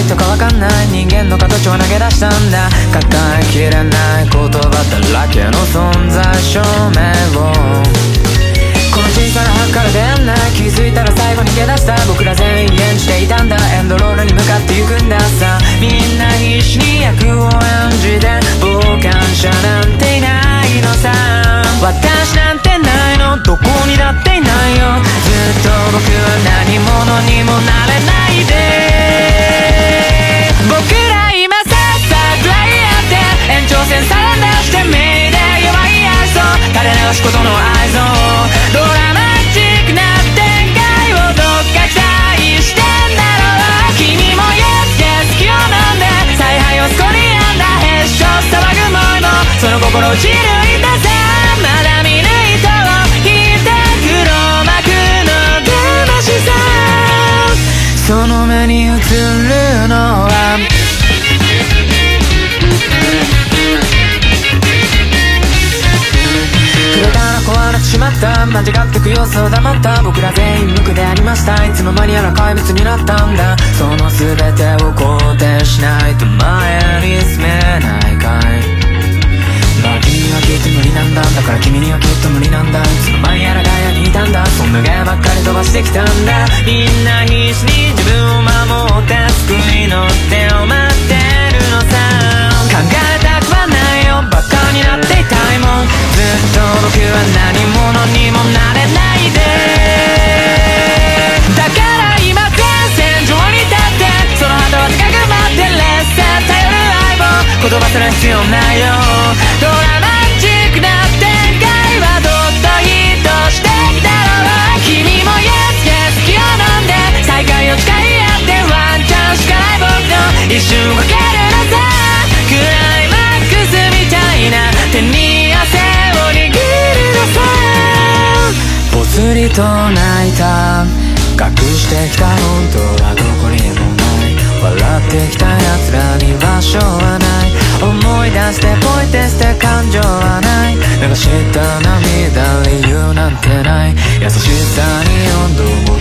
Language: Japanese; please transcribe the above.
イとかわかんない人間の形を投げ出したんだ。抱えきれない言葉だらけの存在証明を。この小さな箱から出会んない気づいたら最後に逃げ出した。僕ら全員演じていたんだ。エンドロールに向かって行くんださ。みんな必死に役を演じて。傍観者なんていないのさ。私なんてないの。どこにだっていないよ。ずっと僕は何者にもなれないで。の心打ち抜いたさまだ見ぬ糸を引いて黒幕の騙しさその目に映るのはくれたら壊れてしまった間違ってく様子を黙った僕ら全員無垢でありましたいつの間にやら怪物になったんだその全てを肯定しないと前てきたんだ。みんな必死に自分を守って救いの手を待ってるのさ。考えたくはないよ。バカになっていたいもん。ずっと僕は何者にもなれないで。だから今前線上に立ってその旗は高く待ってレッスン。頼る相棒言葉すら必要ないよ。と泣いた。隠してきた本当はどこにもない。笑ってきた奴らに場所はない。思い出してポイって捨て感情はない。流した涙理由なんてない。優しさに温度を